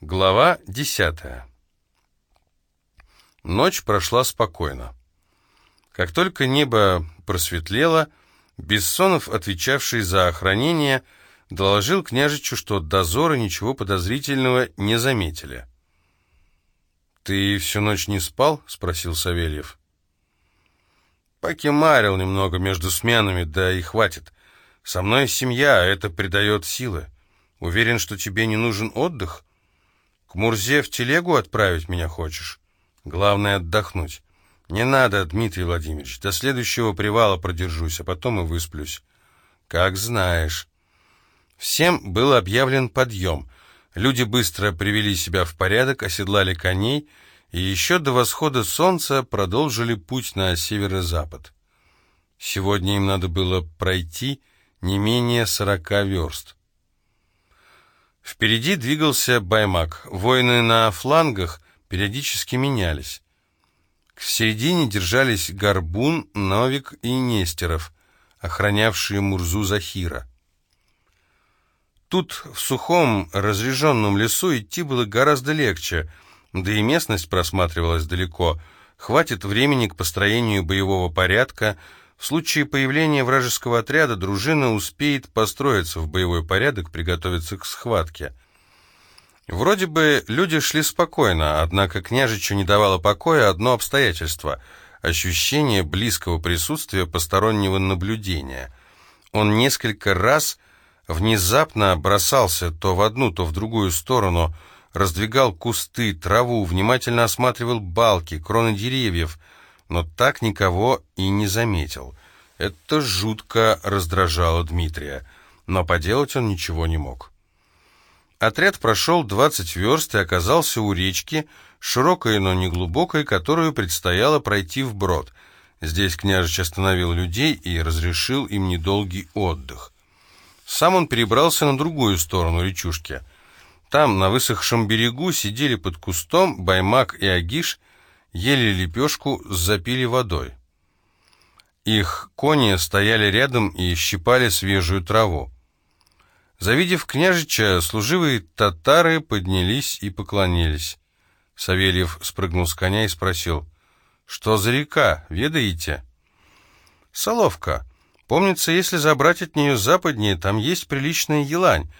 Глава десятая. Ночь прошла спокойно. Как только небо просветлело, Бессонов, отвечавший за охранение, доложил княжичу, что дозоры ничего подозрительного не заметили. «Ты всю ночь не спал?» — спросил Савельев. «Покемарил немного между сменами, да и хватит. Со мной семья, а это придает силы. Уверен, что тебе не нужен отдых?» К Мурзе в телегу отправить меня хочешь? Главное отдохнуть. Не надо, Дмитрий Владимирович. До следующего привала продержусь, а потом и высплюсь. Как знаешь. Всем был объявлен подъем. Люди быстро привели себя в порядок, оседлали коней и еще до восхода солнца продолжили путь на северо-запад. Сегодня им надо было пройти не менее сорока верст. Впереди двигался Баймак. Воины на флангах периодически менялись. В середине держались Горбун, Новик и Нестеров, охранявшие Мурзу Захира. Тут, в сухом, разреженном лесу, идти было гораздо легче, да и местность просматривалась далеко. Хватит времени к построению боевого порядка, в случае появления вражеского отряда дружина успеет построиться в боевой порядок, приготовиться к схватке. Вроде бы люди шли спокойно, однако княжичу не давало покоя одно обстоятельство – ощущение близкого присутствия постороннего наблюдения. Он несколько раз внезапно бросался то в одну, то в другую сторону, раздвигал кусты, траву, внимательно осматривал балки, кроны деревьев – но так никого и не заметил. Это жутко раздражало Дмитрия, но поделать он ничего не мог. Отряд прошел 20 верст и оказался у речки, широкой, но не глубокой, которую предстояло пройти вброд. Здесь княжич остановил людей и разрешил им недолгий отдых. Сам он перебрался на другую сторону речушки. Там, на высохшем берегу, сидели под кустом Баймак и Агиш, ели лепешку, запили водой. Их кони стояли рядом и щипали свежую траву. Завидев княжича, служивые татары поднялись и поклонились. Савельев спрыгнул с коня и спросил, «Что за река, ведаете?» «Соловка. Помнится, если забрать от нее западнее, там есть приличная елань.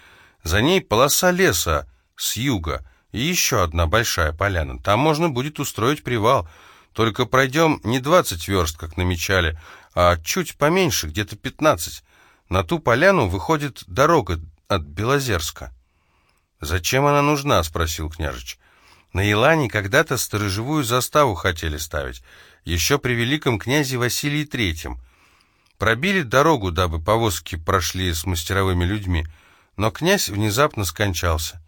За ней полоса леса с юга. И еще одна большая поляна. Там можно будет устроить привал. Только пройдем не двадцать верст, как намечали, а чуть поменьше, где-то пятнадцать. На ту поляну выходит дорога от Белозерска. «Зачем она нужна?» — спросил княжич. «На Елане когда-то сторожевую заставу хотели ставить, еще при великом князе Василии Третьем. Пробили дорогу, дабы повозки прошли с мастеровыми людьми, но князь внезапно скончался.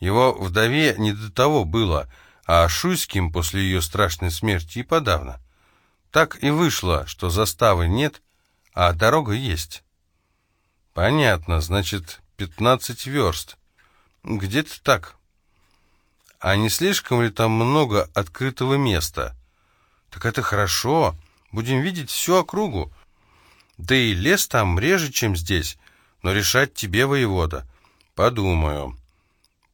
Его вдове не до того было, а Шуйским после ее страшной смерти и подавно. Так и вышло, что заставы нет, а дорога есть. Понятно, значит, пятнадцать верст. Где-то так. А не слишком ли там много открытого места? Так это хорошо, будем видеть всю округу. Да и лес там реже, чем здесь, но решать тебе, воевода. Подумаю.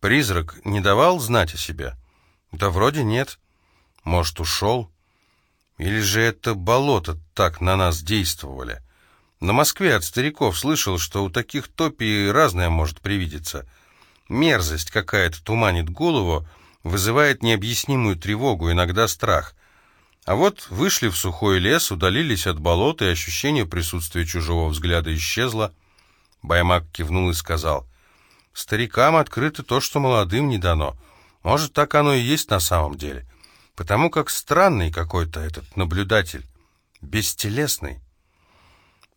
Призрак не давал знать о себе? Да вроде нет. Может, ушел? Или же это болото так на нас действовали? На Москве от стариков слышал, что у таких топий разное может привидеться. Мерзость какая-то туманит голову, вызывает необъяснимую тревогу, иногда страх. А вот вышли в сухой лес, удалились от болота, и ощущение присутствия чужого взгляда исчезло. Баймак кивнул и сказал — Старикам открыто то, что молодым не дано. Может, так оно и есть на самом деле. Потому как странный какой-то этот наблюдатель, бестелесный.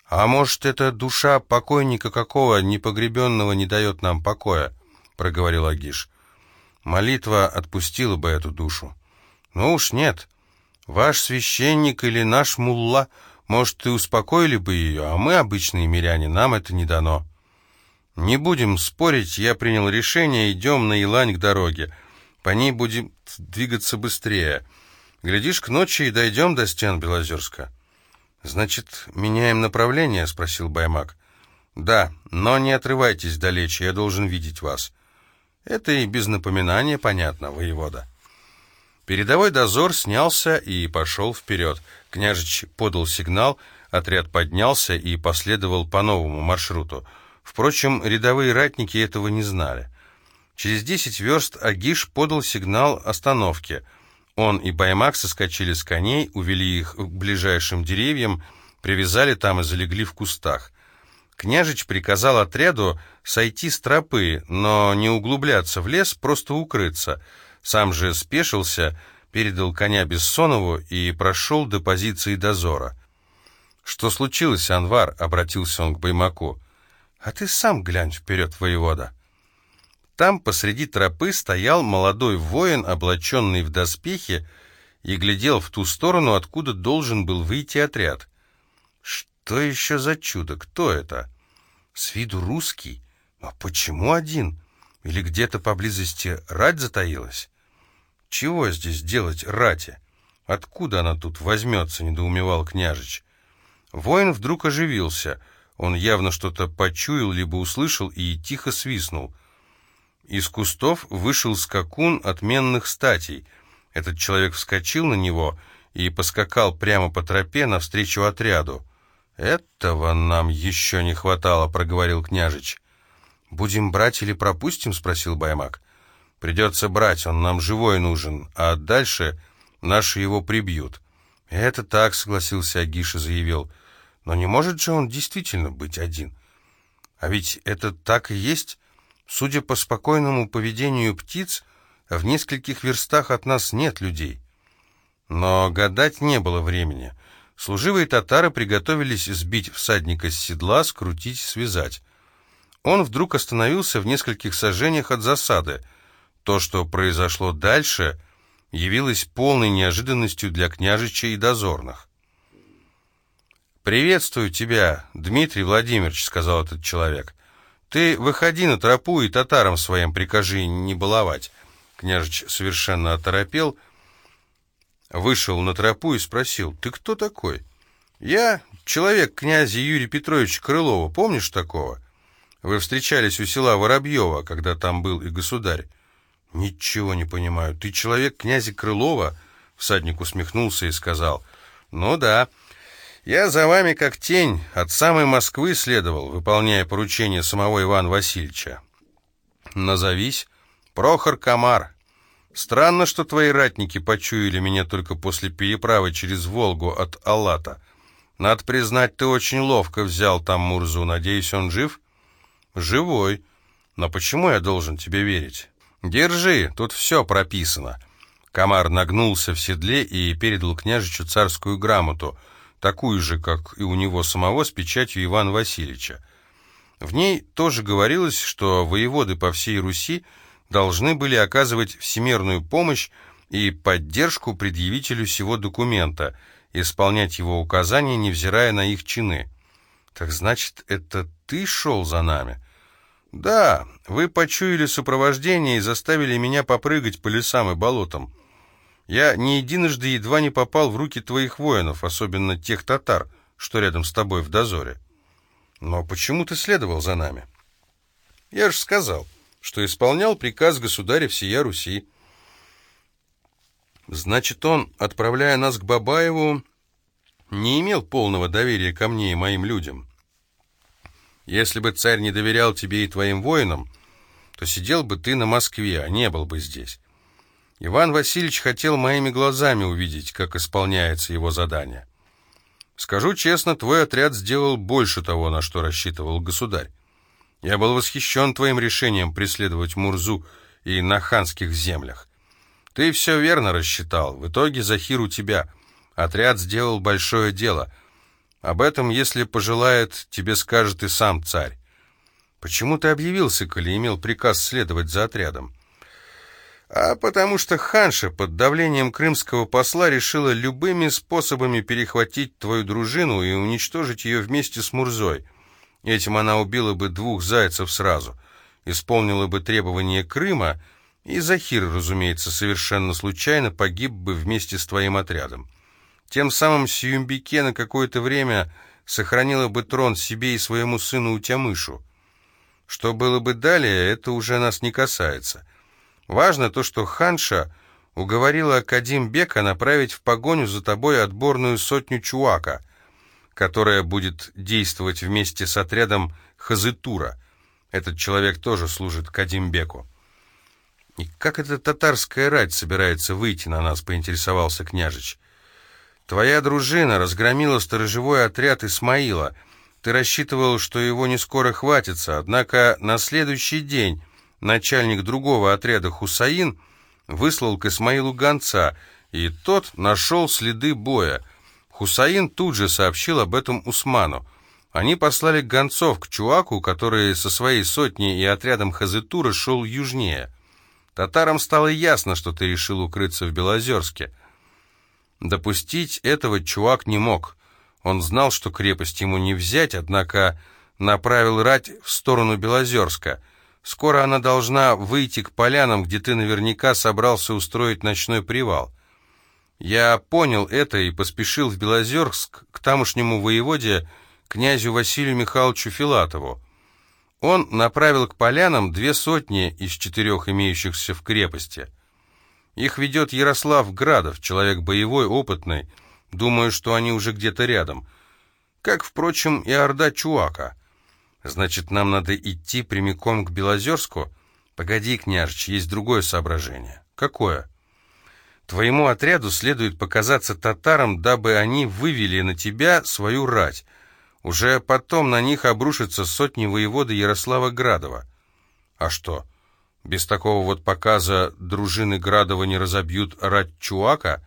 А может, это душа покойника какого непогребенного не дает нам покоя, проговорил Агиш. Молитва отпустила бы эту душу. Ну уж нет. Ваш священник или наш мулла, может, и успокоили бы ее, а мы, обычные миряне, нам это не дано. «Не будем спорить, я принял решение, идем на Елань к дороге. По ней будем двигаться быстрее. Глядишь, к ночи и дойдем до стен Белозерска». «Значит, меняем направление?» — спросил Баймак. «Да, но не отрывайтесь далече, я должен видеть вас». Это и без напоминания понятно, воевода. Передовой дозор снялся и пошел вперед. Княжич подал сигнал, отряд поднялся и последовал по новому маршруту. Впрочем, рядовые ратники этого не знали. Через десять верст Агиш подал сигнал остановки. Он и Баймак соскочили с коней, увели их к ближайшим деревьям, привязали там и залегли в кустах. Княжич приказал отряду сойти с тропы, но не углубляться в лес, просто укрыться. Сам же спешился, передал коня Бессонову и прошел до позиции дозора. «Что случилось, Анвар?» — обратился он к Баймаку. «А ты сам глянь вперед, воевода». Там посреди тропы стоял молодой воин, облаченный в доспехи, и глядел в ту сторону, откуда должен был выйти отряд. Что еще за чудо? Кто это? С виду русский. А почему один? Или где-то поблизости рать затаилась? Чего здесь делать рате? Откуда она тут возьмется, недоумевал княжич. Воин вдруг оживился. Он явно что-то почуял, либо услышал и тихо свистнул. Из кустов вышел скакун отменных статей. Этот человек вскочил на него и поскакал прямо по тропе навстречу отряду. «Этого нам еще не хватало», — проговорил княжич. «Будем брать или пропустим?» — спросил Баймак. «Придется брать, он нам живой нужен, а дальше наши его прибьют». «Это так», — согласился Агиша, заявил. «Но не может же он действительно быть один? А ведь это так и есть. Судя по спокойному поведению птиц, в нескольких верстах от нас нет людей. Но гадать не было времени. Служивые татары приготовились сбить всадника с седла, скрутить, связать. Он вдруг остановился в нескольких сажениях от засады. То, что произошло дальше, явилось полной неожиданностью для княжича и дозорных. «Приветствую тебя, Дмитрий Владимирович», — сказал этот человек. Ты выходи на тропу и татарам своим прикажи не баловать. Княжич совершенно оторопел, вышел на тропу и спросил, ты кто такой? Я человек князя Юрия Петровича Крылова, помнишь такого? Вы встречались у села Воробьева, когда там был и государь. Ничего не понимаю. Ты человек князя Крылова? Всадник усмехнулся и сказал, ну да, я за вами как тень от самой Москвы следовал, выполняя поручение самого Ивана Васильевича. Назовись Прохор Комар. Странно, что твои ратники почуяли меня только после переправы через Волгу от Аллата. Надо признать, ты очень ловко взял там Мурзу. Надеюсь, он жив? Живой. Но почему я должен тебе верить? Держи, тут все прописано. Комар нагнулся в седле и передал княжичу царскую грамоту — такую же, как и у него самого, с печатью Ивана Васильевича. В ней тоже говорилось, что воеводы по всей Руси должны были оказывать всемирную помощь и поддержку предъявителю сего документа, исполнять его указания, невзирая на их чины. «Так значит, это ты шел за нами?» «Да, вы почуяли сопровождение и заставили меня попрыгать по лесам и болотам. Я не единожды едва не попал в руки твоих воинов, особенно тех татар, что рядом с тобой в дозоре. Но почему ты следовал за нами? Я же сказал, что исполнял приказ государя всея Руси. Значит, он, отправляя нас к Бабаеву, не имел полного доверия ко мне и моим людям. Если бы царь не доверял тебе и твоим воинам, то сидел бы ты на Москве, а не был бы здесь. Иван Васильевич хотел моими глазами увидеть, как исполняется его задание. Скажу честно, твой отряд сделал больше того, на что рассчитывал государь. Я был восхищен твоим решением преследовать Мурзу и на ханских землях. Ты все верно рассчитал. В итоге Захир у тебя. Отряд сделал большое дело. Об этом, если пожелает, тебе скажет и сам царь. Почему ты объявился, коли имел приказ следовать за отрядом? А потому что ханша под давлением крымского посла решила любыми способами перехватить твою дружину и уничтожить ее вместе с Мурзой. Этим она убила бы двух зайцев сразу, исполнила бы требования Крыма, и Захир, разумеется, совершенно случайно погиб бы вместе с твоим отрядом. Тем самым Сиюмбике на какое-то время сохранила бы трон себе и своему сыну Утямышу. Что было бы далее, это уже нас не касается. Важно то, что ханша уговорила Кадимбека направить в погоню за тобой отборную сотню чуака, которая будет действовать вместе с отрядом Хазытура. Этот человек тоже служит Кадимбеку. «И как эта татарская рать собирается выйти на нас?» — поинтересовался княжич. «Твоя дружина разгромила сторожевой отряд Исмаила. Ты рассчитывал, что его не скоро хватится, однако на следующий день начальник другого отряда Хусаин выслал к Исмаилу гонца, и тот нашел следы боя. Хусаин тут же сообщил об этом Усману. Они послали гонцов к Чуаку, который со своей сотней и отрядом Хазытура шел южнее. Татарам стало ясно, что ты решил укрыться в Белозерске. Допустить этого Чуак не мог. Он знал, что крепость ему не взять, однако направил рать в сторону Белозерска. Скоро она должна выйти к полянам, где ты наверняка собрался устроить ночной привал. Я понял это и поспешил в Белозерск к тамошнему воеводе, князю Василию Михайловичу Филатову. Он направил к полянам две сотни из четырех имеющихся в крепости. Их ведет Ярослав Градов, человек боевой, опытный. Думаю, что они уже где-то рядом. Как, впрочем, и Орда Чуака. Значит, нам надо идти прямиком к Белозерску? Погоди, княжич, есть другое соображение. Какое? Твоему отряду следует показаться татарам, дабы они вывели на тебя свою рать. Уже потом на них обрушатся сотни воевода Ярослава Градова. А что, без такого вот показа дружины Градова не разобьют рать Чуака?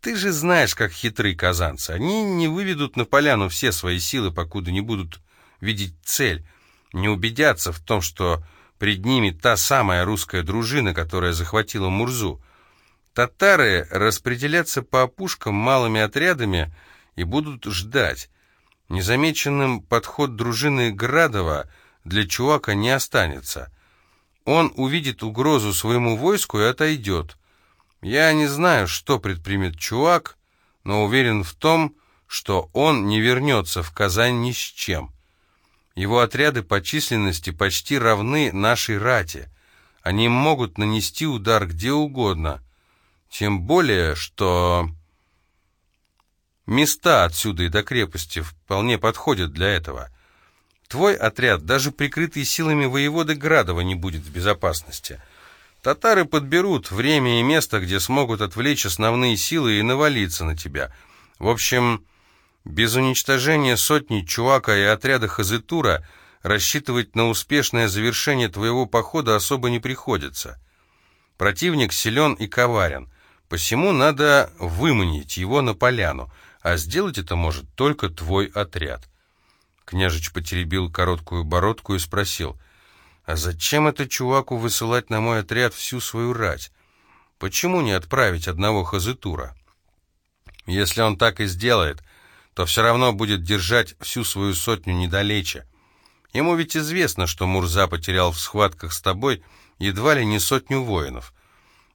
Ты же знаешь, как хитры казанцы. Они не выведут на поляну все свои силы, покуда не будут видеть цель, не убедятся в том, что пред ними та самая русская дружина, которая захватила Мурзу. Татары распределятся по опушкам малыми отрядами и будут ждать. Незамеченным подход дружины Градова для Чуака не останется. Он увидит угрозу своему войску и отойдет. Я не знаю, что предпримет Чуак, но уверен в том, что он не вернется в Казань ни с чем. Его отряды по численности почти равны нашей рате. Они могут нанести удар где угодно. Тем более, что места отсюда и до крепости вполне подходят для этого. Твой отряд, даже прикрытый силами воеводы Градова, не будет в безопасности. Татары подберут время и место, где смогут отвлечь основные силы и навалиться на тебя. В общем... Без уничтожения сотни Чуака и отряда Хазытура рассчитывать на успешное завершение твоего похода особо не приходится. Противник силен и коварен, посему надо выманить его на поляну, а сделать это может только твой отряд. Княжич потеребил короткую бородку и спросил, «А зачем это чуваку высылать на мой отряд всю свою рать? Почему не отправить одного Хазытура?» «Если он так и сделает, то все равно будет держать всю свою сотню недалече. Ему ведь известно, что Мурза потерял в схватках с тобой едва ли не сотню воинов.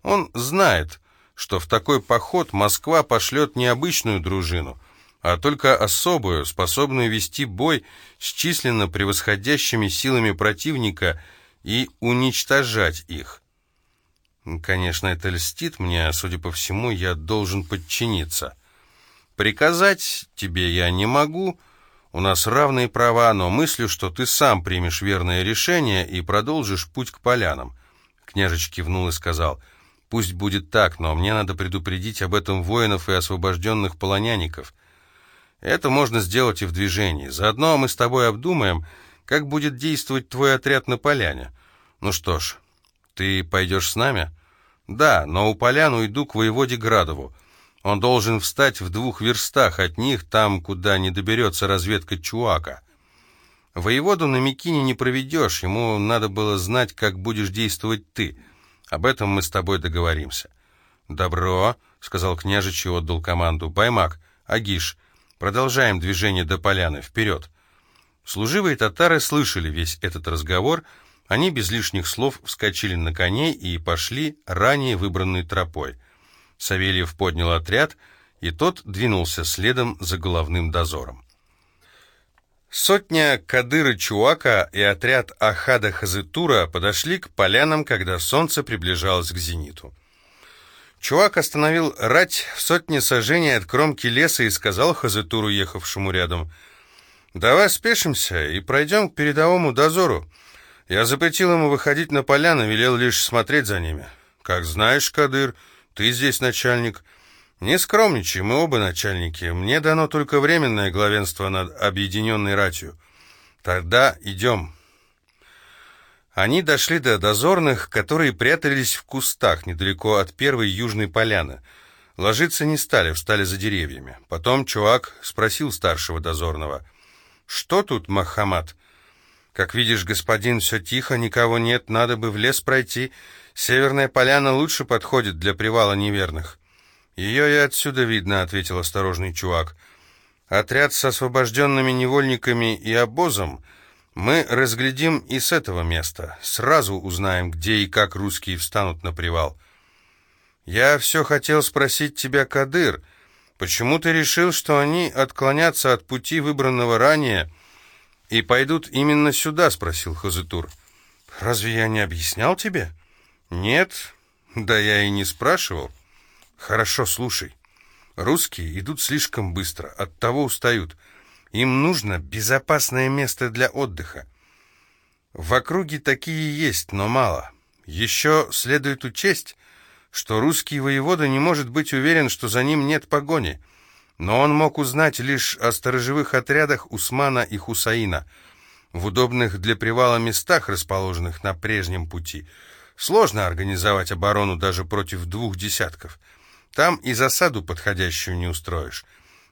Он знает, что в такой поход Москва пошлет не обычную дружину, а только особую, способную вести бой с численно превосходящими силами противника и уничтожать их. Конечно, это льстит мне, а, судя по всему, я должен подчиниться. Приказать тебе я не могу, у нас равные права, но мыслю, что ты сам примешь верное решение и продолжишь путь к полянам. Княжич кивнул и сказал, пусть будет так, но мне надо предупредить об этом воинов и освобожденных полонянников. Это можно сделать и в движении. Заодно мы с тобой обдумаем, как будет действовать твой отряд на поляне. Ну что ж, ты пойдешь с нами? Да, но у полян уйду к воеводе Градову. Он должен встать в двух верстах от них, там, куда не доберется разведка Чуака. Воеводу на Микине не проведешь, ему надо было знать, как будешь действовать ты. Об этом мы с тобой договоримся». «Добро», — сказал княжич и отдал команду. «Баймак, Агиш, продолжаем движение до поляны, вперед». Служивые татары слышали весь этот разговор, они без лишних слов вскочили на коней и пошли ранее выбранной тропой. Савельев поднял отряд, и тот двинулся следом за головным дозором. Сотня Кадыра Чуака и отряд Ахада Хазытура подошли к полянам, когда солнце приближалось к зениту. Чувак остановил рать в сотне сажений от кромки леса и сказал Хазытуру, ехавшему рядом, «Давай спешимся и пройдем к передовому дозору. Я запретил ему выходить на поляны, велел лишь смотреть за ними. Как знаешь, Кадыр, ты здесь начальник». «Не скромничай, мы оба начальники. Мне дано только временное главенство над объединенной ратью. Тогда идем». Они дошли до дозорных, которые прятались в кустах недалеко от первой южной поляны. Ложиться не стали, встали за деревьями. Потом чувак спросил старшего дозорного. «Что тут, Махамад?» «Как видишь, господин, все тихо, никого нет, надо бы в лес пройти. Северная поляна лучше подходит для привала неверных». «Ее и отсюда видно», — ответил осторожный чувак. «Отряд с освобожденными невольниками и обозом мы разглядим и с этого места. Сразу узнаем, где и как русские встанут на привал». «Я все хотел спросить тебя, Кадыр, почему ты решил, что они отклонятся от пути, выбранного ранее, и пойдут именно сюда?» — спросил Хазытур. «Разве я не объяснял тебе?» «Нет, да я и не спрашивал». Хорошо, слушай. Русские идут слишком быстро, оттого устают. Им нужно безопасное место для отдыха. В округе такие есть, но мало. Еще следует учесть, что русский воевода не может быть уверен, что за ним нет погони. Но он мог узнать лишь о сторожевых отрядах Усмана и Хусаина, в удобных для привала местах, расположенных на прежнем пути. Сложно организовать оборону даже против двух десятков – там и засаду подходящую не устроишь.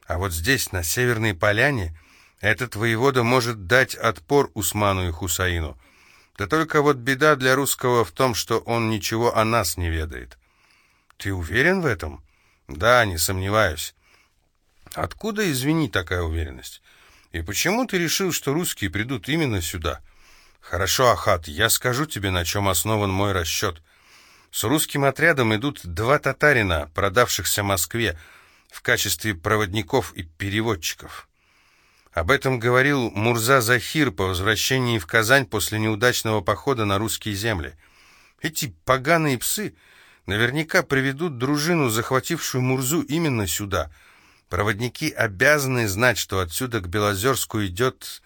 А вот здесь, на Северной Поляне, этот воевода может дать отпор Усману и Хусаину. Да только вот беда для русского в том, что он ничего о нас не ведает. Ты уверен в этом? Да, не сомневаюсь. Откуда, извини, такая уверенность? И почему ты решил, что русские придут именно сюда? Хорошо, Ахат, я скажу тебе, на чем основан мой расчет. С русским отрядом идут два татарина, продавшихся Москве в качестве проводников и переводчиков. Об этом говорил Мурза Захир по возвращении в Казань после неудачного похода на русские земли. Эти поганые псы наверняка приведут дружину, захватившую Мурзу, именно сюда. Проводники обязаны знать, что отсюда к Белозерску идет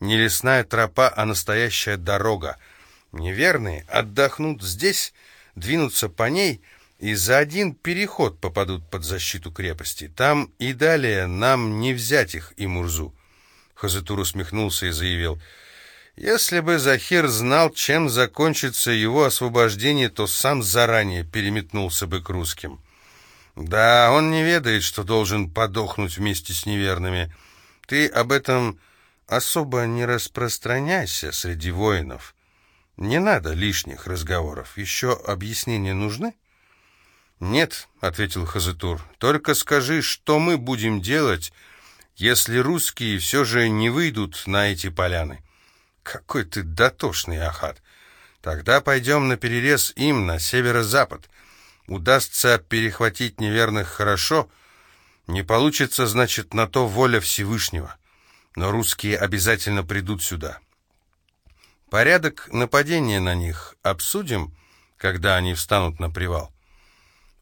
не лесная тропа, а настоящая дорога. Неверные отдохнут здесь двинутся по ней и за один переход попадут под защиту крепости. Там и далее нам не взять их и Мурзу. Хазатур усмехнулся и заявил, «Если бы Захир знал, чем закончится его освобождение, то сам заранее переметнулся бы к русским». «Да, он не ведает, что должен подохнуть вместе с неверными. Ты об этом особо не распространяйся среди воинов. Не надо лишних разговоров. Еще объяснения нужны? Нет, ответил Хазатур. Только скажи, что мы будем делать, если русские все же не выйдут на эти поляны. Какой ты дотошный, Ахат. Тогда пойдем на перерез им на северо-запад. Удастся перехватить неверных хорошо, не получится, значит, на то воля Всевышнего. Но русские обязательно придут сюда. Порядок нападения на них обсудим, когда они встанут на привал.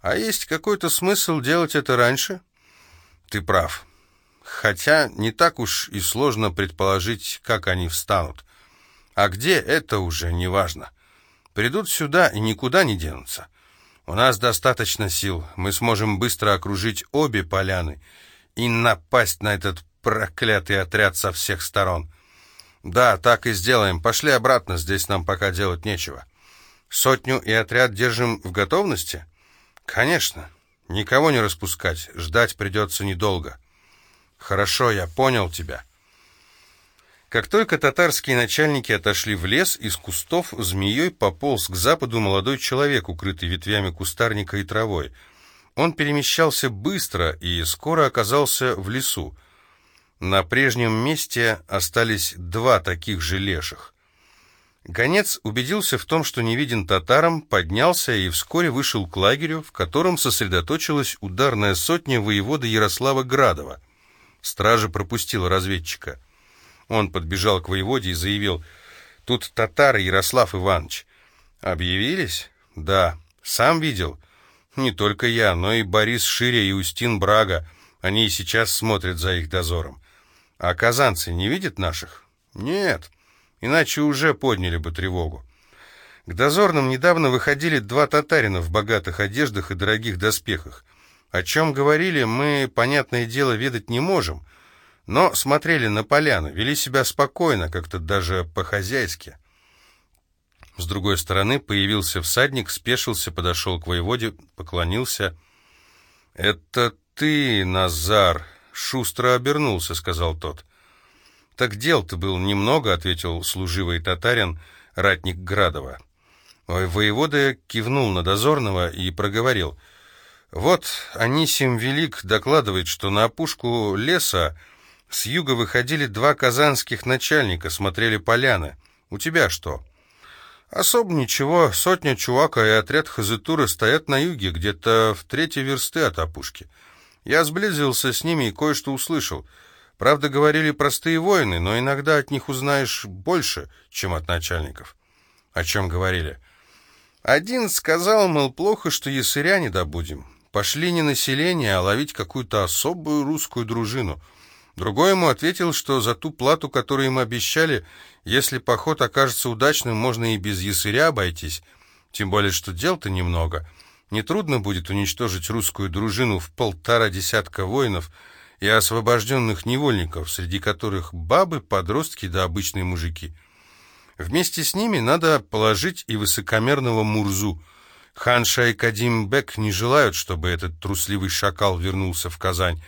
А есть какой-то смысл делать это раньше? Ты прав. Хотя не так уж и сложно предположить, как они встанут. А где, это уже не важно. Придут сюда и никуда не денутся. У нас достаточно сил, мы сможем быстро окружить обе поляны и напасть на этот проклятый отряд со всех сторон. «Да, так и сделаем. Пошли обратно, здесь нам пока делать нечего». «Сотню и отряд держим в готовности?» «Конечно. Никого не распускать. Ждать придется недолго». «Хорошо, я понял тебя». Как только татарские начальники отошли в лес, из кустов змеей пополз к западу молодой человек, укрытый ветвями кустарника и травой. Он перемещался быстро и скоро оказался в лесу. На прежнем месте остались два таких же леших. Гонец убедился в том, что не виден татарам, поднялся и вскоре вышел к лагерю, в котором сосредоточилась ударная сотня воевода Ярослава Градова. Стража пропустила разведчика. Он подбежал к воеводе и заявил, «Тут татары Ярослав Иванович». «Объявились?» «Да. Сам видел?» «Не только я, но и Борис Ширя и Устин Брага. Они и сейчас смотрят за их дозором. А казанцы не видят наших?» «Нет, иначе уже подняли бы тревогу». К дозорным недавно выходили два татарина в богатых одеждах и дорогих доспехах. О чем говорили, мы, понятное дело, ведать не можем, но смотрели на поляну, вели себя спокойно, как-то даже по-хозяйски. С другой стороны появился всадник, спешился, подошел к воеводе, поклонился. «Это ты, Назар!» — шустро обернулся, — сказал тот. «Так дел-то было немного», — ответил служивый татарин, ратник Градова. Воевода кивнул на дозорного и проговорил. «Вот Анисим Велик докладывает, что на опушку леса с юга выходили два казанских начальника, смотрели поляны. У тебя что?» «Особо ничего. Сотня чувака и отряд хазытуры стоят на юге, где-то в третьей версты от опушки. Я сблизился с ними и кое-что услышал. Правда, говорили простые воины, но иногда от них узнаешь больше, чем от начальников». «О чем говорили?» Один сказал, мол, плохо, что ясыря не добудем. Пошли не население, а ловить какую-то особую русскую дружину. Другой ему ответил, что за ту плату, которую им обещали, если поход окажется удачным, можно и без ясыря обойтись. Тем более, что дел-то немного. Нетрудно будет уничтожить русскую дружину в полтора десятка воинов и освобожденных невольников, среди которых бабы, подростки да обычные мужики. Вместе с ними надо положить и высокомерного Мурзу. Ханша и Кадим Бек не желают, чтобы этот трусливый шакал вернулся в Казань.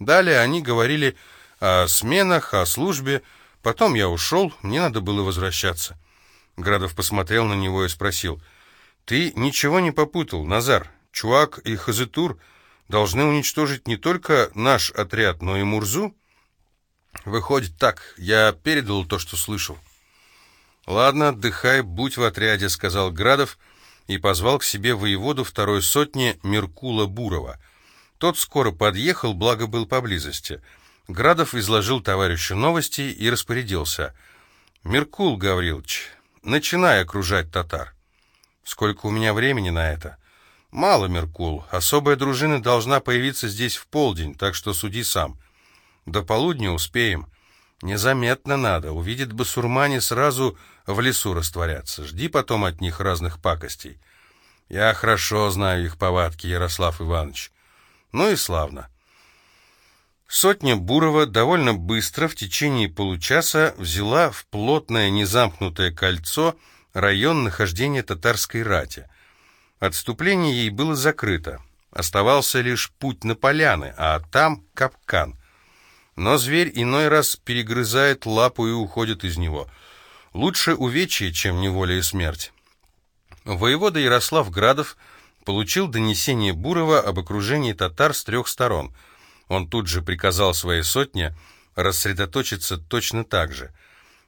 Далее они говорили о сменах, о службе. Потом я ушел, мне надо было возвращаться. Градов посмотрел на него и спросил. «Ты ничего не попутал, Назар? Чуак и Хазытур должны уничтожить не только наш отряд, но и Мурзу?» «Выходит так. Я передал то, что слышал». «Ладно, отдыхай, будь в отряде», — сказал Градов и позвал к себе воеводу второй сотни Меркула Бурова. Тот скоро подъехал, благо был поблизости. Градов изложил товарищу новости и распорядился. «Меркул Гаврилович, начинай окружать татар». «Сколько у меня времени на это?» «Мало, Меркул. Особая дружина должна появиться здесь в полдень, так что суди сам. До полудня успеем». Незаметно надо. Увидит басурмане, сразу в лесу растворяться. Жди потом от них разных пакостей. Я хорошо знаю их повадки, Ярослав Иванович. Ну и славно. Сотня Бурова довольно быстро, в течение получаса, взяла в плотное незамкнутое кольцо район нахождения татарской рати. Отступление ей было закрыто. Оставался лишь путь на поляны, а там капкан. Но зверь иной раз перегрызает лапу и уходит из него. Лучше увечье, чем неволя и смерть. Воевода Ярослав Градов получил донесение Бурова об окружении татар с трех сторон. Он тут же приказал своей сотне рассредоточиться точно так же.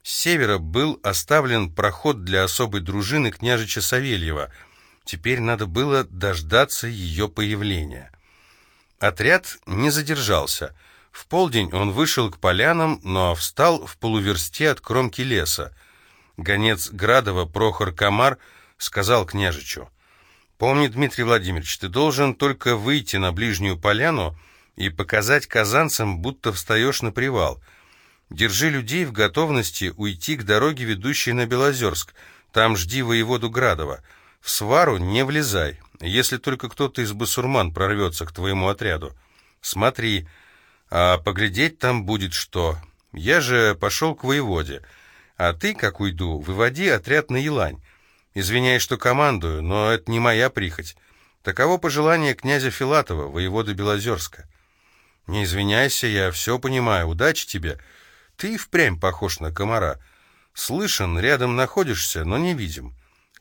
С севера был оставлен проход для особой дружины княжича Савельева. Теперь надо было дождаться ее появления. Отряд не задержался — в полдень он вышел к полянам, но встал в полуверсте от кромки леса. Гонец Градова Прохор Комар сказал княжичу, «Помни, Дмитрий Владимирович, ты должен только выйти на ближнюю поляну и показать казанцам, будто встаешь на привал. Держи людей в готовности уйти к дороге, ведущей на Белозерск. Там жди воеводу Градова. В свару не влезай, если только кто-то из басурман прорвется к твоему отряду. Смотри, — а поглядеть там будет что. Я же пошел к воеводе, а ты, как уйду, выводи отряд на Елань. Извиняй, что командую, но это не моя прихоть. Таково пожелание князя Филатова, воевода Белозерска. Не извиняйся, я все понимаю, удачи тебе. Ты впрямь похож на комара. Слышен, рядом находишься, но не видим.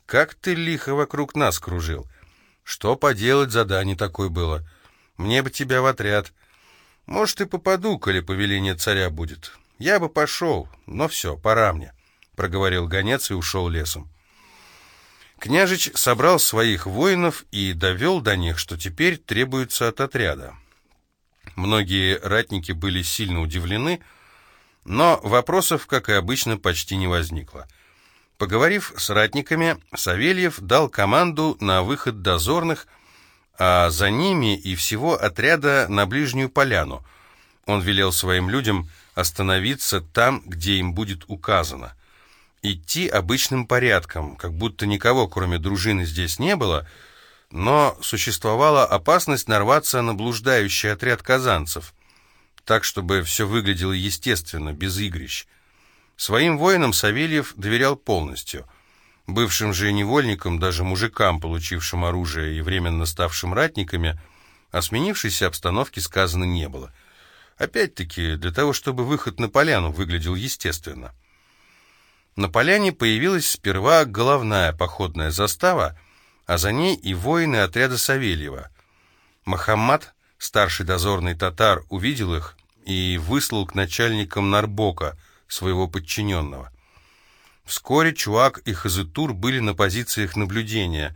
Как ты лихо вокруг нас кружил. Что поделать, задание такое было. Мне бы тебя в отряд. Может, и попаду, коли повеление царя будет. Я бы пошел, но все, пора мне», — проговорил гонец и ушел лесом. Княжич собрал своих воинов и довел до них, что теперь требуется от отряда. Многие ратники были сильно удивлены, Но вопросов, как и обычно, почти не возникло. Поговорив с ратниками, Савельев дал команду на выход дозорных, а за ними и всего отряда на ближнюю поляну. Он велел своим людям остановиться там, где им будет указано. Идти обычным порядком, как будто никого, кроме дружины, здесь не было, но существовала опасность нарваться на блуждающий отряд казанцев, так, чтобы все выглядело естественно, без игрищ. Своим воинам Савельев доверял полностью. Бывшим же невольникам, даже мужикам, получившим оружие и временно ставшим ратниками, о сменившейся обстановке сказано не было. Опять-таки, для того, чтобы выход на поляну выглядел естественно. На поляне появилась сперва головная походная застава, а за ней и воины отряда Савельева. Махаммад, старший дозорный татар, увидел их и выслал к начальникам Нарбока, своего подчиненного. Вскоре Чуак и Хазытур были на позициях наблюдения.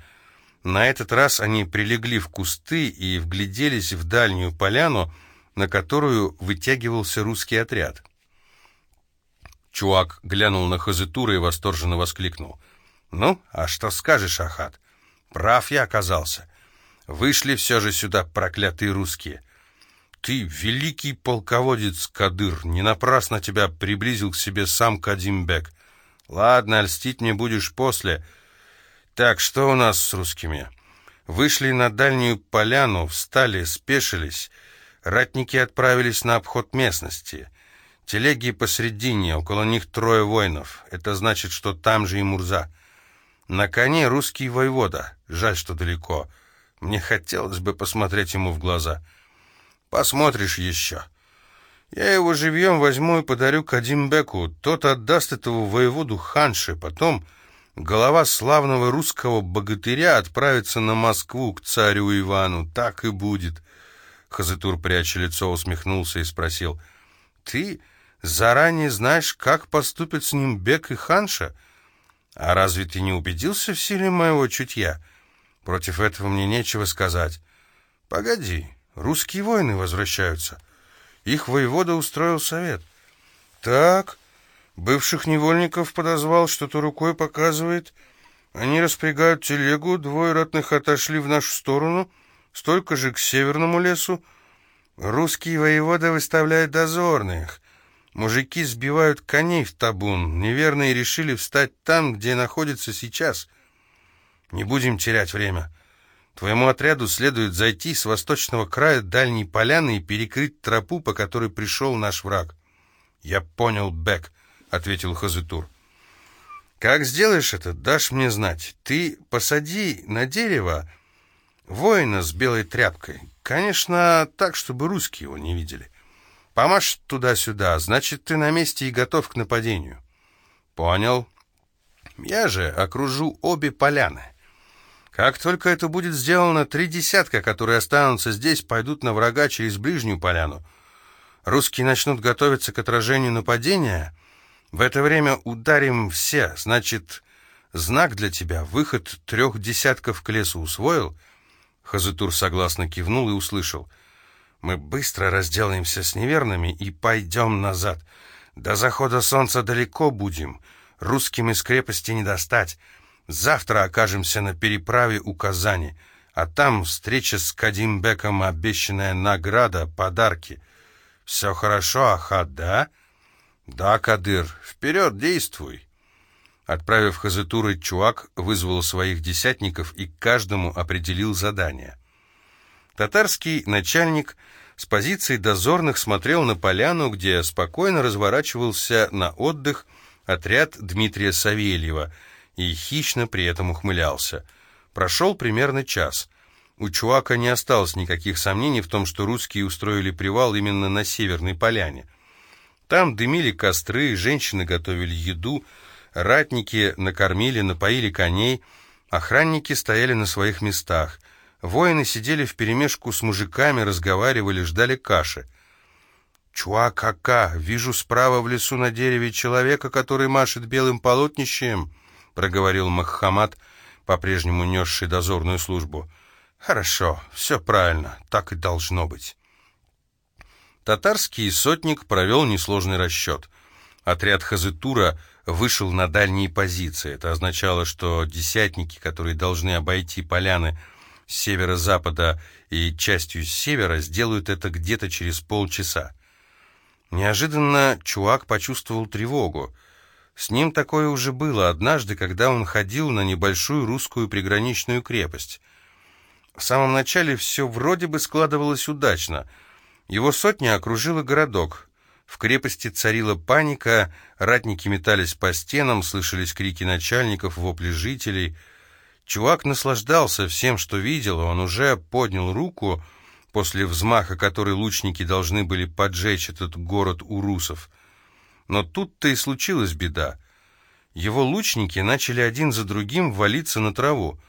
На этот раз они прилегли в кусты и вгляделись в дальнюю поляну, на которую вытягивался русский отряд. Чуак глянул на Хазытура и восторженно воскликнул. «Ну, а что скажешь, Ахат? Прав я оказался. Вышли все же сюда проклятые русские. Ты великий полководец, Кадыр, не напрасно тебя приблизил к себе сам Кадимбек. Ладно, льстить мне будешь после. Так, что у нас с русскими? Вышли на дальнюю поляну, встали, спешились. Ратники отправились на обход местности. Телеги посредине, около них трое воинов. Это значит, что там же и Мурза. На коне русский воевода. Жаль, что далеко. Мне хотелось бы посмотреть ему в глаза. Посмотришь еще. Я его живьем возьму и подарю Кадимбеку. Тот отдаст этого воеводу ханше. Потом голова славного русского богатыря отправится на Москву к царю Ивану. Так и будет. Хазатур, пряча лицо, усмехнулся и спросил. Ты заранее знаешь, как поступят с ним Бек и ханша? А разве ты не убедился в силе моего чутья? Против этого мне нечего сказать. Погоди. Русские воины возвращаются. Их воевода устроил совет. Так, бывших невольников подозвал, что-то рукой показывает. Они распрягают телегу, двое ратных отошли в нашу сторону, столько же к северному лесу. Русские воеводы выставляют дозорных. Мужики сбивают коней в табун. Неверные решили встать там, где находится сейчас. Не будем терять время. Твоему отряду следует зайти с восточного края дальней поляны и перекрыть тропу, по которой пришел наш враг. «Я понял, Бек», — ответил Хазутур. «Как сделаешь это, дашь мне знать. Ты посади на дерево воина с белой тряпкой. Конечно, так, чтобы русские его не видели. Помашь туда-сюда, значит, ты на месте и готов к нападению». «Понял. Я же окружу обе поляны». Как только это будет сделано, три десятка, которые останутся здесь, пойдут на врага через ближнюю поляну. Русские начнут готовиться к отражению нападения. В это время ударим все. Значит, знак для тебя. Выход трех десятков к лесу усвоил?» Хазатур согласно кивнул и услышал. «Мы быстро разделаемся с неверными и пойдем назад. До захода солнца далеко будем. Русским из крепости не достать». Завтра окажемся на переправе у Казани, а там встреча с Кадимбеком, обещанная награда, подарки. Все хорошо, Ахад, да? Да, Кадыр, вперед, действуй. Отправив Хазатуры, Чуак вызвал своих десятников и каждому определил задание. Татарский начальник с позиции дозорных смотрел на поляну, где спокойно разворачивался на отдых отряд Дмитрия Савельева — и хищно при этом ухмылялся. Прошел примерно час. У Чуака не осталось никаких сомнений в том, что русские устроили привал именно на Северной поляне. Там дымили костры, женщины готовили еду, ратники накормили, напоили коней, охранники стояли на своих местах. Воины сидели вперемешку с мужиками, разговаривали, ждали каши. «Чуакака, вижу справа в лесу на дереве человека, который машет белым полотнищем», проговорил Махамад, по-прежнему несший дозорную службу. «Хорошо, все правильно, так и должно быть». Татарский сотник провел несложный расчет — Отряд Хазытура вышел на дальние позиции. Это означало, что десятники, которые должны обойти поляны с северо-запада и частью с севера, сделают это где-то через полчаса. Неожиданно чувак почувствовал тревогу. С ним такое уже было однажды, когда он ходил на небольшую русскую приграничную крепость. В самом начале все вроде бы складывалось удачно. Его сотня окружила городок. В крепости царила паника, ратники метались по стенам, слышались крики начальников, вопли жителей. Чувак наслаждался всем, что видел, он уже поднял руку после взмаха, который лучники должны были поджечь этот город у русов. Но тут-то и случилась беда. Его лучники начали один за другим валиться на траву.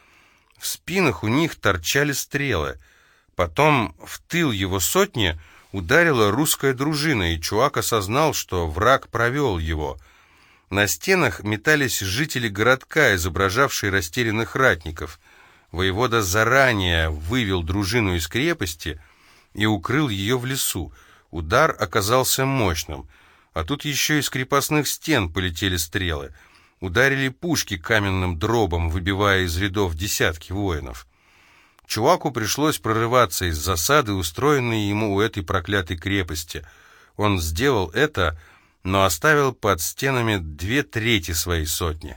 В спинах у них торчали стрелы. Потом в тыл его сотни ударила русская дружина, и Чуак осознал, что враг провел его. На стенах метались жители городка, изображавшие растерянных ратников. Воевода заранее вывел дружину из крепости и укрыл ее в лесу. Удар оказался мощным, а тут еще из крепостных стен полетели стрелы. Ударили пушки каменным дробом, выбивая из рядов десятки воинов. Чуваку пришлось прорываться из засады, устроенной ему у этой проклятой крепости. Он сделал это, но оставил под стенами две трети своей сотни.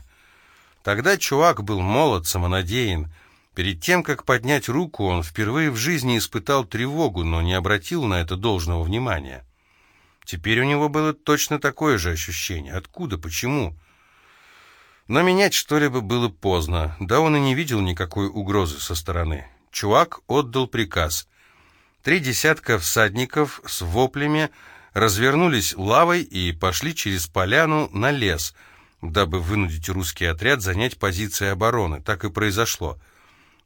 Тогда чувак был молод, самонадеян. Перед тем, как поднять руку, он впервые в жизни испытал тревогу, но не обратил на это должного внимания. Теперь у него было точно такое же ощущение. Откуда? Почему? Но менять что-либо было поздно, да он и не видел никакой угрозы со стороны. Чувак отдал приказ. Три десятка всадников с воплями развернулись лавой и пошли через поляну на лес, дабы вынудить русский отряд занять позиции обороны. Так и произошло.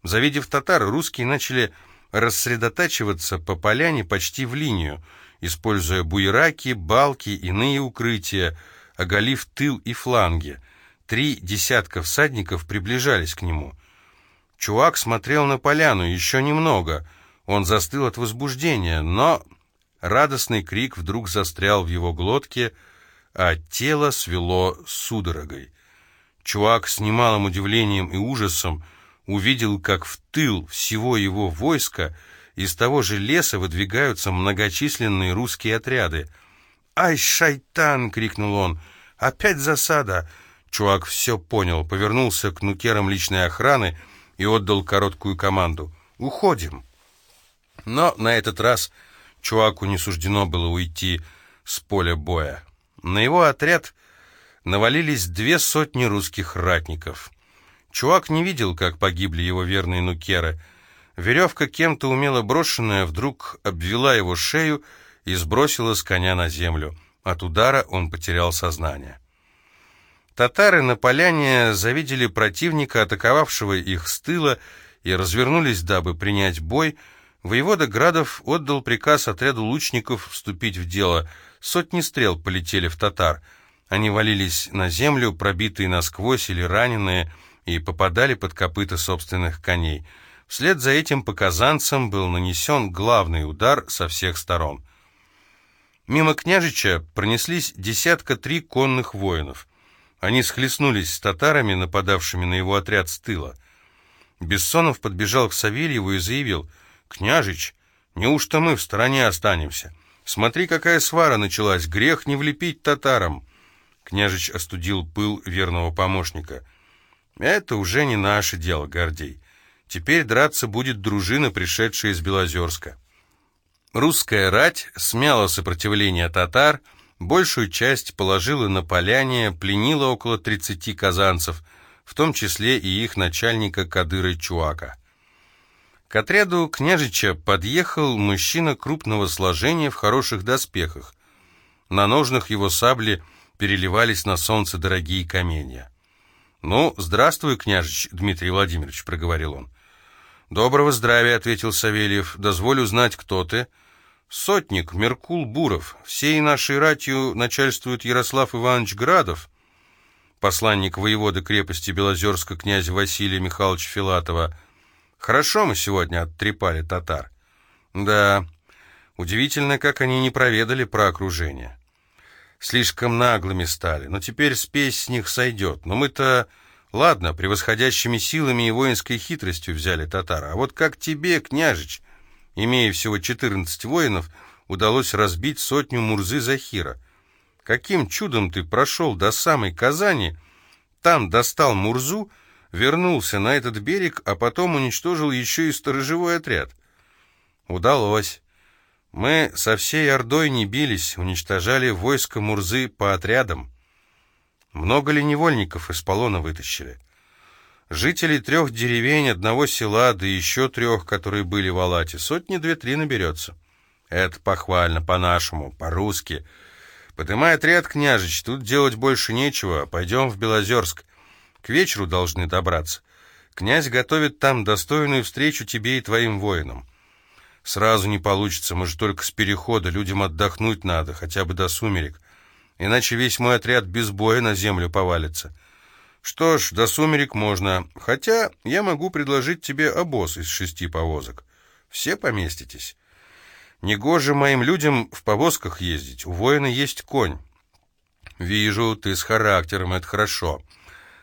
Завидев татар, русские начали рассредотачиваться по поляне почти в линию, используя буераки, балки, иные укрытия, оголив тыл и фланги. Три десятка всадников приближались к нему. Чувак смотрел на поляну, еще немного. Он застыл от возбуждения, но радостный крик вдруг застрял в его глотке, а тело свело судорогой. Чувак с немалым удивлением и ужасом увидел, как в тыл всего его войска из того же леса выдвигаются многочисленные русские отряды. «Ай, шайтан!» — крикнул он. «Опять засада!» Чувак все понял, повернулся к нукерам личной охраны и отдал короткую команду. «Уходим!» Но на этот раз Чуаку не суждено было уйти с поля боя. На его отряд навалились две сотни русских ратников. Чувак не видел, как погибли его верные нукеры. Веревка, кем-то умело брошенная, вдруг обвела его шею и сбросила с коня на землю. От удара он потерял сознание. Татары на поляне завидели противника, атаковавшего их с тыла, и развернулись, дабы принять бой. Воевода Градов отдал приказ отряду лучников вступить в дело. Сотни стрел полетели в татар. Они валились на землю, пробитые насквозь или раненые, и попадали под копыта собственных коней. Вслед за этим по казанцам был нанесен главный удар со всех сторон. Мимо княжича пронеслись десятка три конных воинов. Они схлестнулись с татарами, нападавшими на его отряд с тыла. Бессонов подбежал к Савельеву и заявил, «Княжич, неужто мы в стороне останемся? Смотри, какая свара началась, грех не влепить татарам!» Княжич остудил пыл верного помощника – это уже не наше дело, Гордей. Теперь драться будет дружина, пришедшая из Белозерска. Русская рать смяла сопротивление татар, большую часть положила на поляне, пленила около 30 казанцев, в том числе и их начальника Кадыры Чуака. К отряду княжича подъехал мужчина крупного сложения в хороших доспехах. На ножнах его сабли переливались на солнце дорогие каменья. «Ну, здравствуй, княжич Дмитрий Владимирович», — проговорил он. «Доброго здравия», — ответил Савельев. «Дозволю знать, кто ты». «Сотник Меркул Буров. Всей нашей ратью начальствует Ярослав Иванович Градов». Посланник воеводы крепости Белозерска князя Василия Михайловича Филатова. «Хорошо мы сегодня оттрепали татар». «Да, удивительно, как они не проведали про окружение». Слишком наглыми стали, но теперь спесь с них сойдет. Но мы-то, ладно, превосходящими силами и воинской хитростью взяли татара. А вот как тебе, княжич, имея всего 14 воинов, удалось разбить сотню Мурзы Захира? Каким чудом ты прошел до самой Казани, там достал Мурзу, вернулся на этот берег, а потом уничтожил еще и сторожевой отряд? Удалось. Мы со всей Ордой не бились, уничтожали войско Мурзы по отрядам. Много ли невольников из полона вытащили? Жителей трех деревень, одного села, да еще трех, которые были в Алате, сотни две-три наберется. Это похвально, по-нашему, по-русски. Подымай отряд, княжич, тут делать больше нечего, пойдем в Белозерск. К вечеру должны добраться. Князь готовит там достойную встречу тебе и твоим воинам. Сразу не получится, мы же только с перехода, людям отдохнуть надо, хотя бы до сумерек. Иначе весь мой отряд без боя на землю повалится. Что ж, до сумерек можно, хотя я могу предложить тебе обоз из шести повозок. Все поместитесь. Негоже моим людям в повозках ездить, у воина есть конь. Вижу, ты с характером, это хорошо.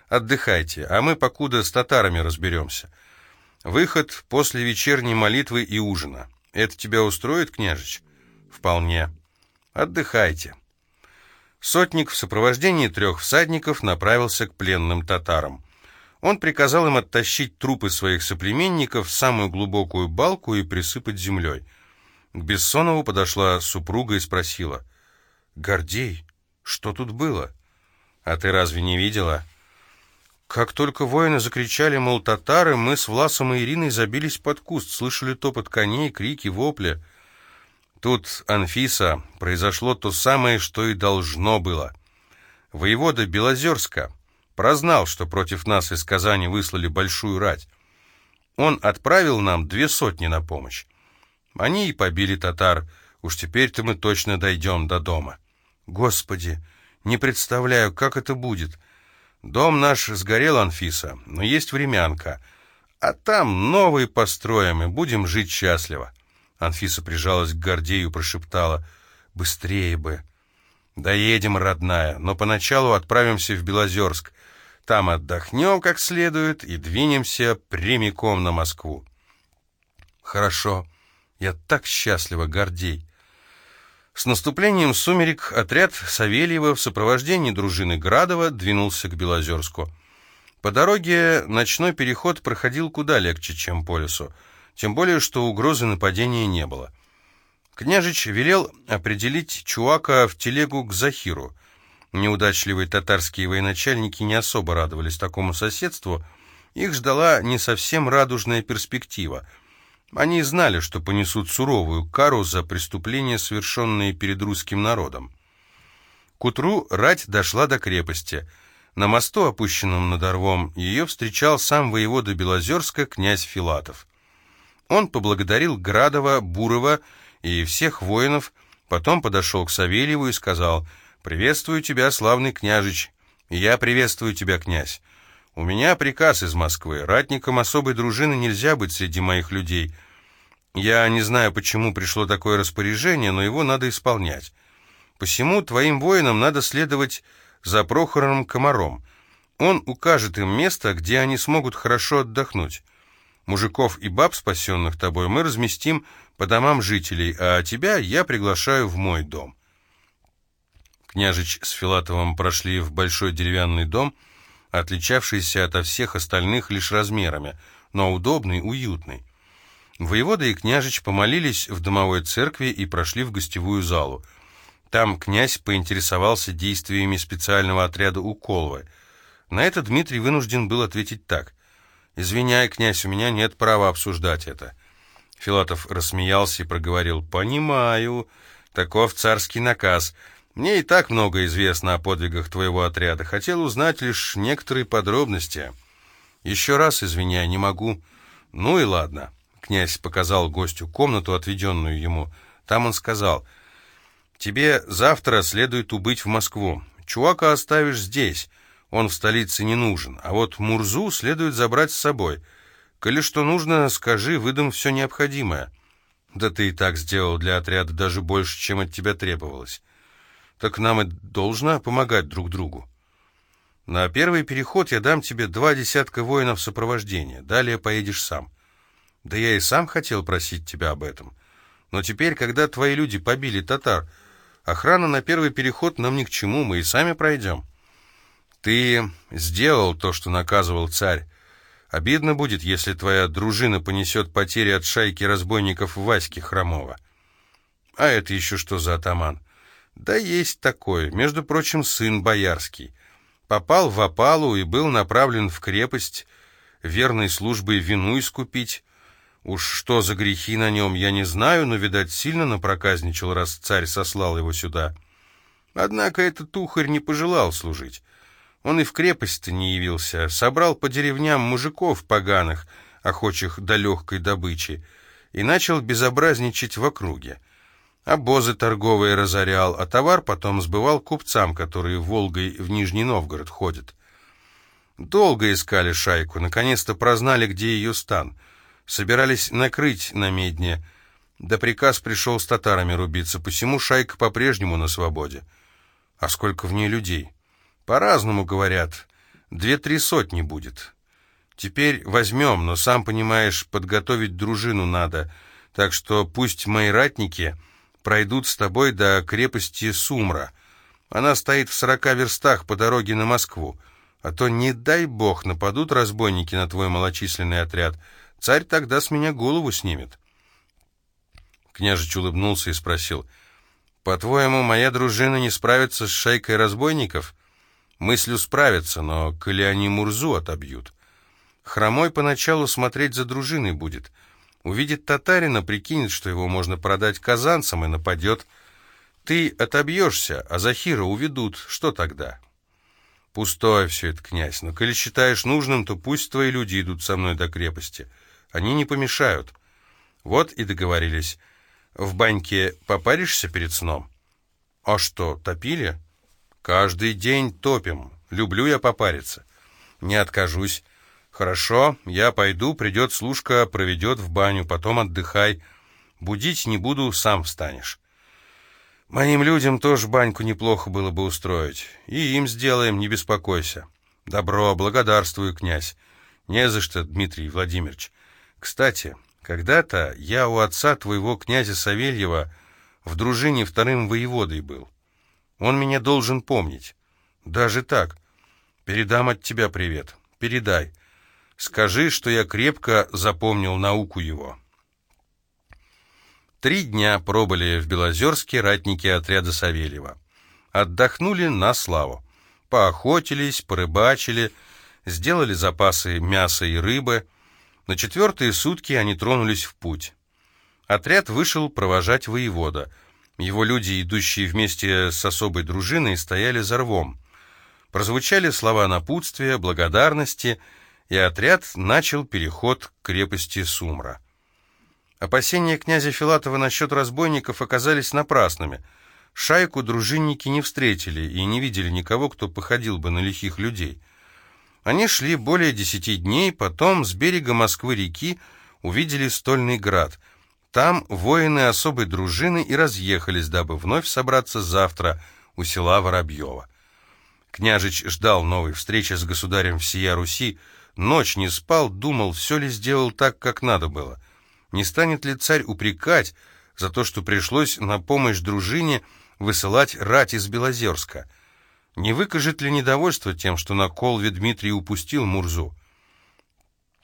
Отдыхайте, а мы покуда с татарами разберемся. Выход после вечерней молитвы и ужина. Это тебя устроит, княжич? Вполне. Отдыхайте. Сотник в сопровождении трех всадников направился к пленным татарам. Он приказал им оттащить трупы своих соплеменников в самую глубокую балку и присыпать землей. К Бессонову подошла супруга и спросила, «Гордей, что тут было? А ты разве не видела?» Как только воины закричали, мол, татары, мы с Власом и Ириной забились под куст, слышали топот коней, крики, вопли. Тут, Анфиса, произошло то самое, что и должно было. Воевода Белозерска прознал, что против нас из Казани выслали большую рать. Он отправил нам две сотни на помощь. Они и побили татар. Уж теперь-то мы точно дойдем до дома. Господи, не представляю, как это будет. Дом наш сгорел, Анфиса, но есть времянка. А там новый построим, и будем жить счастливо. Анфиса прижалась к Гордею, прошептала. «Быстрее бы!» «Доедем, родная, но поначалу отправимся в Белозерск. Там отдохнем как следует и двинемся прямиком на Москву». «Хорошо. Я так счастлива, Гордей. С наступлением сумерек отряд Савельева в сопровождении дружины Градова двинулся к Белозерску. По дороге ночной переход проходил куда легче, чем по лесу, тем более, что угрозы нападения не было. Княжич велел определить Чуака в телегу к Захиру. Неудачливые татарские военачальники не особо радовались такому соседству, их ждала не совсем радужная перспектива — они знали, что понесут суровую кару за преступления, совершенные перед русским народом. К утру рать дошла до крепости. На мосту, опущенном над Орвом, ее встречал сам воевода Белозерска князь Филатов. Он поблагодарил Градова, Бурова и всех воинов, потом подошел к Савельеву и сказал «Приветствую тебя, славный княжич, я приветствую тебя, князь. У меня приказ из Москвы. Ратникам особой дружины нельзя быть среди моих людей. Я не знаю, почему пришло такое распоряжение, но его надо исполнять. Посему твоим воинам надо следовать за Прохором Комаром. Он укажет им место, где они смогут хорошо отдохнуть. Мужиков и баб, спасенных тобой, мы разместим по домам жителей, а тебя я приглашаю в мой дом». Княжич с Филатовым прошли в большой деревянный дом, отличавшийся ото всех остальных лишь размерами, но удобный, уютный. Воевода и княжич помолились в домовой церкви и прошли в гостевую залу. Там князь поинтересовался действиями специального отряда Уколовы. На это Дмитрий вынужден был ответить так. «Извиняй, князь, у меня нет права обсуждать это». Филатов рассмеялся и проговорил. «Понимаю. Таков царский наказ. Мне и так много известно о подвигах твоего отряда. Хотел узнать лишь некоторые подробности. Еще раз извиняй, не могу. Ну и ладно». Князь показал гостю комнату, отведенную ему. Там он сказал, «Тебе завтра следует убыть в Москву. Чувака оставишь здесь, он в столице не нужен, а вот Мурзу следует забрать с собой. Коли что нужно, скажи, выдам все необходимое». «Да ты и так сделал для отряда даже больше, чем от тебя требовалось». Так нам и должно помогать друг другу. На первый переход я дам тебе два десятка воинов сопровождения, далее поедешь сам. Да я и сам хотел просить тебя об этом. Но теперь, когда твои люди побили татар, охрана на первый переход нам ни к чему, мы и сами пройдем. Ты сделал то, что наказывал царь. Обидно будет, если твоя дружина понесет потери от шайки разбойников Васьки Хромова. А это еще что за атаман? Да есть такой, между прочим, сын боярский. Попал в опалу и был направлен в крепость верной службой вину искупить, Уж что за грехи на нем, я не знаю, но, видать, сильно напроказничал, раз царь сослал его сюда. Однако этот ухарь не пожелал служить. Он и в крепость не явился, собрал по деревням мужиков поганых, охочих до легкой добычи, и начал безобразничать в округе. Обозы торговые разорял, а товар потом сбывал купцам, которые Волгой в Нижний Новгород ходят. Долго искали шайку, наконец-то прознали, где ее стан — собирались накрыть на медне, да приказ пришел с татарами рубиться, посему шайка по-прежнему на свободе. А сколько в ней людей? По-разному говорят, две-три сотни будет. Теперь возьмем, но, сам понимаешь, подготовить дружину надо, так что пусть мои ратники пройдут с тобой до крепости Сумра. Она стоит в сорока верстах по дороге на Москву, а то, не дай бог, нападут разбойники на твой малочисленный отряд — Царь тогда с меня голову снимет. Княжич улыбнулся и спросил, «По-твоему, моя дружина не справится с шайкой разбойников?» «Мыслю справиться, но коли они Мурзу отобьют». Хромой поначалу смотреть за дружиной будет. Увидит татарина, прикинет, что его можно продать казанцам и нападет. Ты отобьешься, а Захира уведут. Что тогда?» «Пустое все это, князь, но коли считаешь нужным, то пусть твои люди идут со мной до крепости». Они не помешают. Вот и договорились. В баньке попаришься перед сном? А что, топили? Каждый день топим. Люблю я попариться. Не откажусь. Хорошо, я пойду, придет служка, проведет в баню, потом отдыхай. Будить не буду, сам встанешь. Моим людям тоже баньку неплохо было бы устроить. И им сделаем, не беспокойся. Добро, благодарствую, князь. Не за что, Дмитрий Владимирович. Кстати, когда-то я у отца твоего князя Савельева в дружине вторым воеводой был. Он меня должен помнить. Даже так. Передам от тебя привет. Передай. Скажи, что я крепко запомнил науку его. Три дня пробыли в Белозерске ратники отряда Савельева. Отдохнули на славу. Поохотились, порыбачили, сделали запасы мяса и рыбы, на четвертые сутки они тронулись в путь. Отряд вышел провожать воевода. Его люди, идущие вместе с особой дружиной, стояли за рвом. Прозвучали слова напутствия, благодарности, и отряд начал переход к крепости Сумра. Опасения князя Филатова насчет разбойников оказались напрасными. Шайку дружинники не встретили и не видели никого, кто походил бы на лихих людей — они шли более десяти дней, потом с берега Москвы-реки увидели Стольный град. Там воины особой дружины и разъехались, дабы вновь собраться завтра у села Воробьева. Княжич ждал новой встречи с государем всея Руси, ночь не спал, думал, все ли сделал так, как надо было. Не станет ли царь упрекать за то, что пришлось на помощь дружине высылать рать из Белозерска — не выкажет ли недовольство тем, что на колве Дмитрий упустил Мурзу?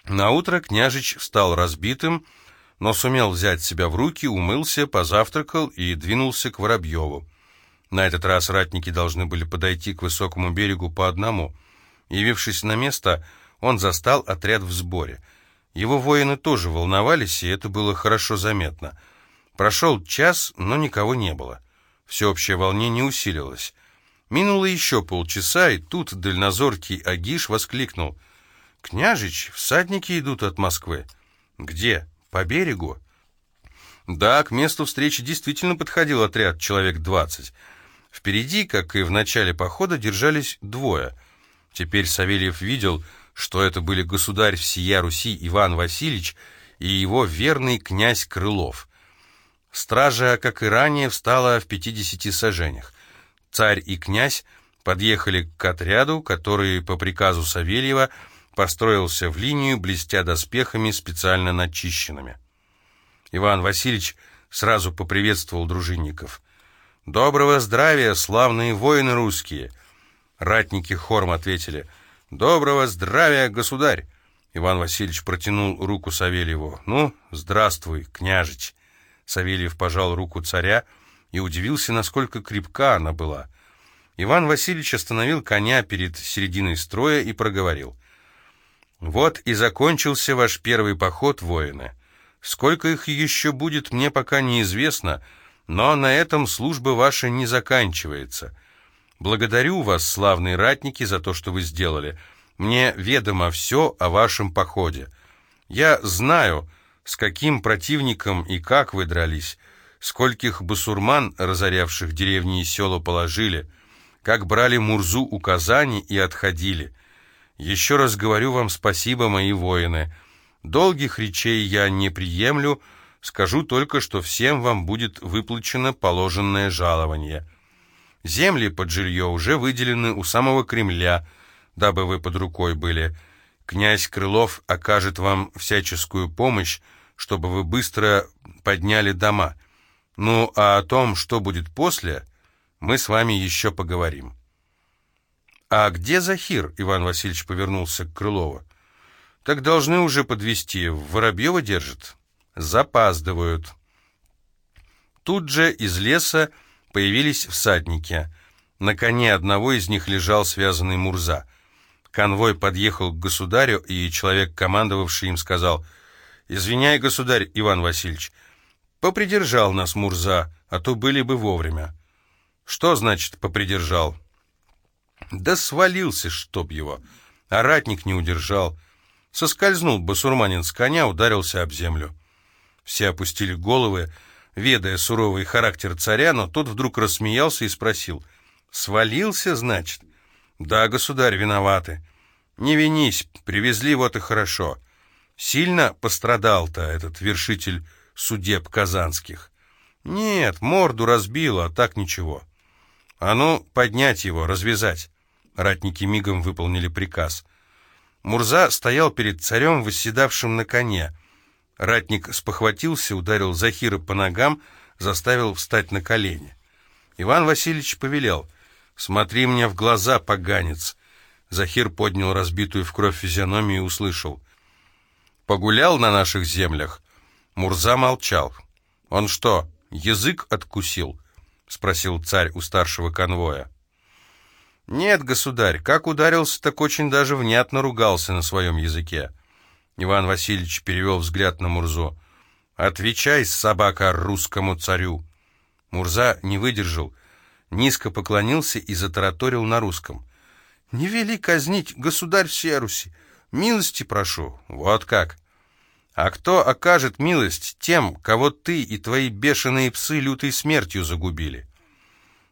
Наутро княжич встал разбитым, но сумел взять себя в руки, умылся, позавтракал и двинулся к Воробьеву. На этот раз ратники должны были подойти к высокому берегу по одному. Явившись на место, он застал отряд в сборе. Его воины тоже волновались, и это было хорошо заметно. Прошел час, но никого не было. Всеобщее волнение усилилось. Минуло еще полчаса, и тут дальнозоркий Агиш воскликнул. «Княжич, всадники идут от Москвы». «Где? По берегу?» Да, к месту встречи действительно подходил отряд, человек двадцать. Впереди, как и в начале похода, держались двое. Теперь Савельев видел, что это были государь всея Руси Иван Васильевич и его верный князь Крылов. Стража, как и ранее, встала в пятидесяти сажениях. Царь и князь подъехали к отряду, который по приказу Савельева построился в линию, блестя доспехами, специально начищенными. Иван Васильевич сразу поприветствовал дружинников. «Доброго здравия, славные воины русские!» Ратники хором ответили «Доброго здравия, государь!» Иван Васильевич протянул руку Савельеву. «Ну, здравствуй, княжич!» Савельев пожал руку царя и удивился, насколько крепка она была. Иван Васильевич остановил коня перед серединой строя и проговорил. «Вот и закончился ваш первый поход, воины. Сколько их еще будет, мне пока неизвестно, но на этом служба ваша не заканчивается. Благодарю вас, славные ратники, за то, что вы сделали. Мне ведомо все о вашем походе. Я знаю, с каким противником и как вы дрались, скольких басурман, разорявших деревни и села, положили, как брали Мурзу у Казани и отходили. Еще раз говорю вам спасибо, мои воины». Долгих речей я не приемлю, скажу только, что всем вам будет выплачено положенное жалование. Земли под жилье уже выделены у самого Кремля, дабы вы под рукой были. Князь Крылов окажет вам всяческую помощь, чтобы вы быстро подняли дома. Ну, а о том, что будет после, мы с вами еще поговорим. «А где Захир?» — Иван Васильевич повернулся к Крылову. Так должны уже подвести. Воробьева держит. Запаздывают. Тут же из леса появились всадники. На коне одного из них лежал связанный Мурза. Конвой подъехал к государю, и человек, командовавший им, сказал, «Извиняй, государь Иван Васильевич, попридержал нас Мурза, а то были бы вовремя». «Что значит попридержал?» «Да свалился, чтоб его, а ратник не удержал». Соскользнул басурманин с коня, ударился об землю. Все опустили головы, ведая суровый характер царя, но тот вдруг рассмеялся и спросил. «Свалился, значит?» «Да, государь, виноваты. Не винись, привезли вот и хорошо. Сильно пострадал-то этот вершитель судеб казанских?» «Нет, морду разбило, а так ничего». «А ну, поднять его, развязать». Ратники мигом выполнили приказ. Мурза стоял перед царем, восседавшим на коне. Ратник спохватился, ударил Захира по ногам, заставил встать на колени. Иван Васильевич повелел, «Смотри мне в глаза, поганец!» Захир поднял разбитую в кровь физиономию и услышал. «Погулял на наших землях?» Мурза молчал. «Он что, язык откусил?» — спросил царь у старшего конвоя. «Нет, государь, как ударился, так очень даже внятно ругался на своем языке». Иван Васильевич перевел взгляд на Мурзу. «Отвечай, собака, русскому царю!» Мурза не выдержал, низко поклонился и затараторил на русском. «Не вели казнить, государь всей Руси! Милости прошу!» «Вот как!» «А кто окажет милость тем, кого ты и твои бешеные псы лютой смертью загубили?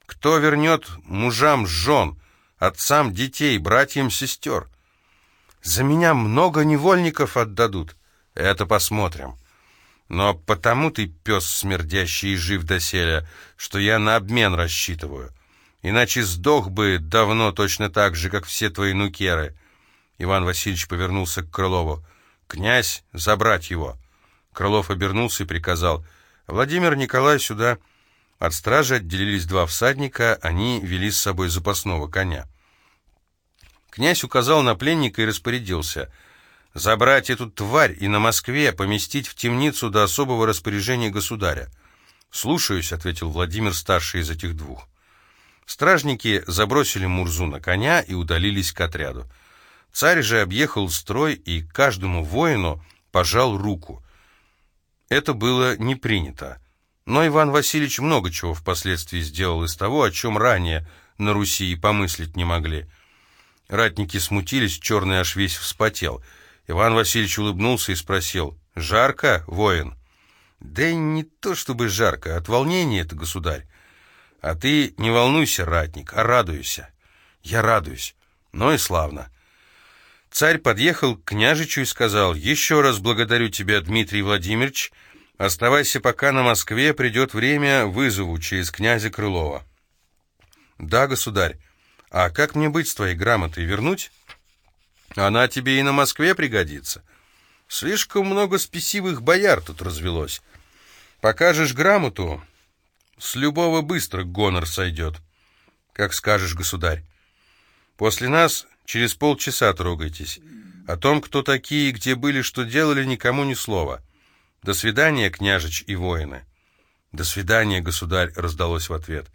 Кто вернет мужам жен?» Отцам детей, братьям сестер. За меня много невольников отдадут. Это посмотрим. Но потому ты, пес смердящий жив доселе, что я на обмен рассчитываю. Иначе сдох бы давно точно так же, как все твои нукеры. Иван Васильевич повернулся к Крылову. «Князь, забрать его!» Крылов обернулся и приказал. «Владимир Николай, сюда!» От стражи отделились два всадника, они вели с собой запасного коня. Князь указал на пленника и распорядился забрать эту тварь и на Москве поместить в темницу до особого распоряжения государя. «Слушаюсь», — ответил Владимир, старший из этих двух. Стражники забросили Мурзу на коня и удалились к отряду. Царь же объехал строй и каждому воину пожал руку. Это было не принято. Но Иван Васильевич много чего впоследствии сделал из того, о чем ранее на Руси и помыслить не могли. Ратники смутились, черный аж весь вспотел. Иван Васильевич улыбнулся и спросил, «Жарко, воин?» «Да не то чтобы жарко, от волнения это, государь. А ты не волнуйся, ратник, а радуйся». «Я радуюсь. Ну и славно». Царь подъехал к княжичу и сказал, «Еще раз благодарю тебя, Дмитрий Владимирович, Оставайся пока на Москве, придет время, вызову через князя Крылова. «Да, государь. А как мне быть с твоей грамотой? Вернуть?» «Она тебе и на Москве пригодится. Слишком много спесивых бояр тут развелось. Покажешь грамоту, с любого быстро гонор сойдет. Как скажешь, государь. После нас через полчаса трогайтесь. О том, кто такие, где были, что делали, никому ни слова. До свидания, княжич и воины. До свидания, государь, раздалось в ответ.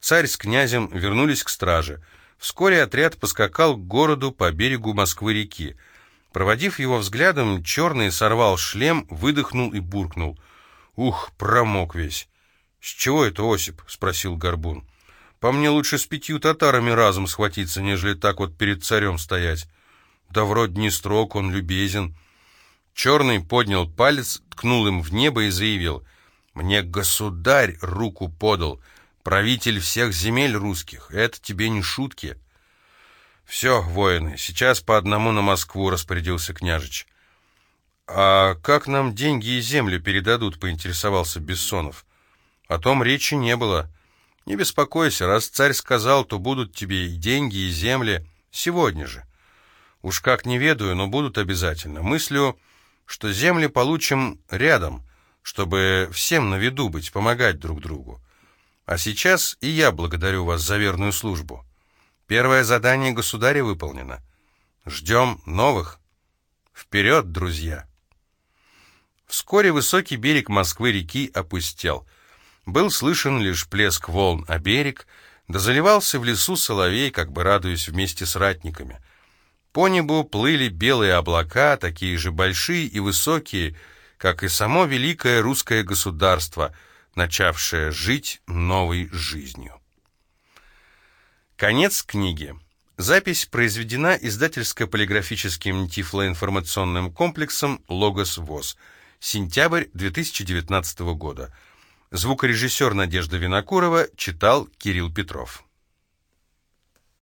Царь с князем вернулись к страже. Вскоре отряд поскакал к городу по берегу Москвы-реки. Проводив его взглядом, черный сорвал шлем, выдохнул и буркнул. «Ух, промок весь!» «С чего это, Осип?» — спросил Горбун. «По мне лучше с пятью татарами разом схватиться, нежели так вот перед царем стоять. Да вроде не строг, он любезен». Черный поднял палец, ткнул им в небо и заявил. «Мне государь руку подал, правитель всех земель русских. Это тебе не шутки». «Все, воины, сейчас по одному на Москву», — распорядился княжич. «А как нам деньги и землю передадут?» — поинтересовался Бессонов. О том речи не было. Не беспокойся, раз царь сказал, то будут тебе и деньги, и земли. Сегодня же. Уж как не ведаю, но будут обязательно. Мыслю, что земли получим рядом, чтобы всем на виду быть, помогать друг другу. А сейчас и я благодарю вас за верную службу. Первое задание государя выполнено. Ждем новых. Вперед, друзья! Вскоре высокий берег Москвы-реки опустел. Был слышен лишь плеск волн о берег, да заливался в лесу соловей, как бы радуясь вместе с ратниками. По небу плыли белые облака, такие же большие и высокие, как и само великое русское государство, начавшее жить новой жизнью. Конец книги. Запись произведена издательско-полиграфическим тифлоинформационным комплексом «Логос ВОЗ». Сентябрь 2019 года. Звукорежиссер Надежда Винокурова читал Кирилл Петров.